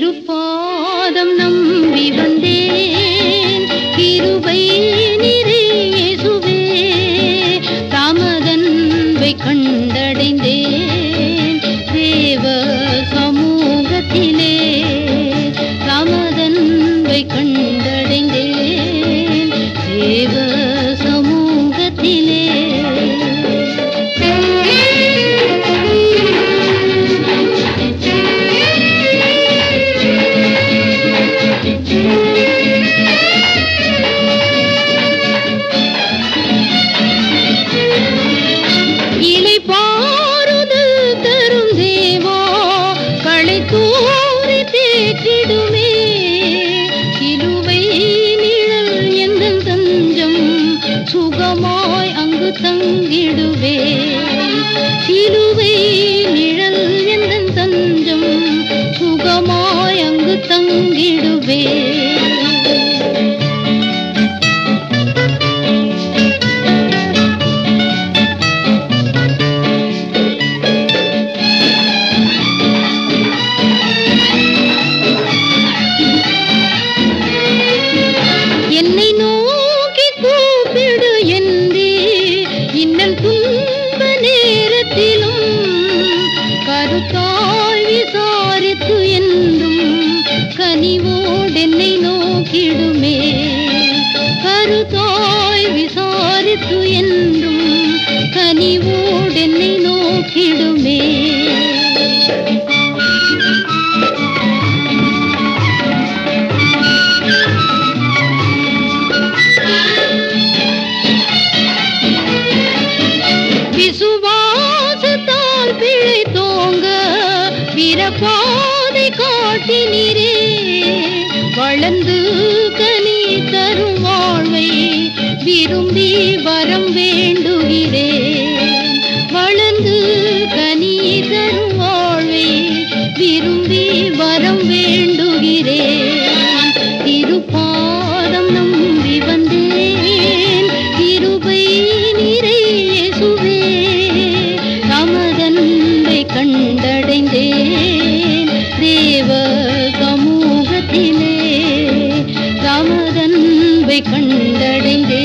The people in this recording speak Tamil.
திருப்பாதம் நம்பி வந்தேன் தங்கிடுவே சிலுவை இன்னல் துன்ப நேரத்திலும் கருத்தாய் விசாரித்து என்றும் கனிவோடென்னை நோக்கிடுமே. கருத்தாய் விசாரித்து என்றும் கனிவோடென்னை நோக்கிடுமே. விசுவாசத்தால் பிழை தோங்க பிறப்பாதை காட்டினீரே. வளர்ந்து கனி தரும் வாழ்வை விரும்பி தேவ சமூகத்திலே ராமதன்பை கண்டடைந்தே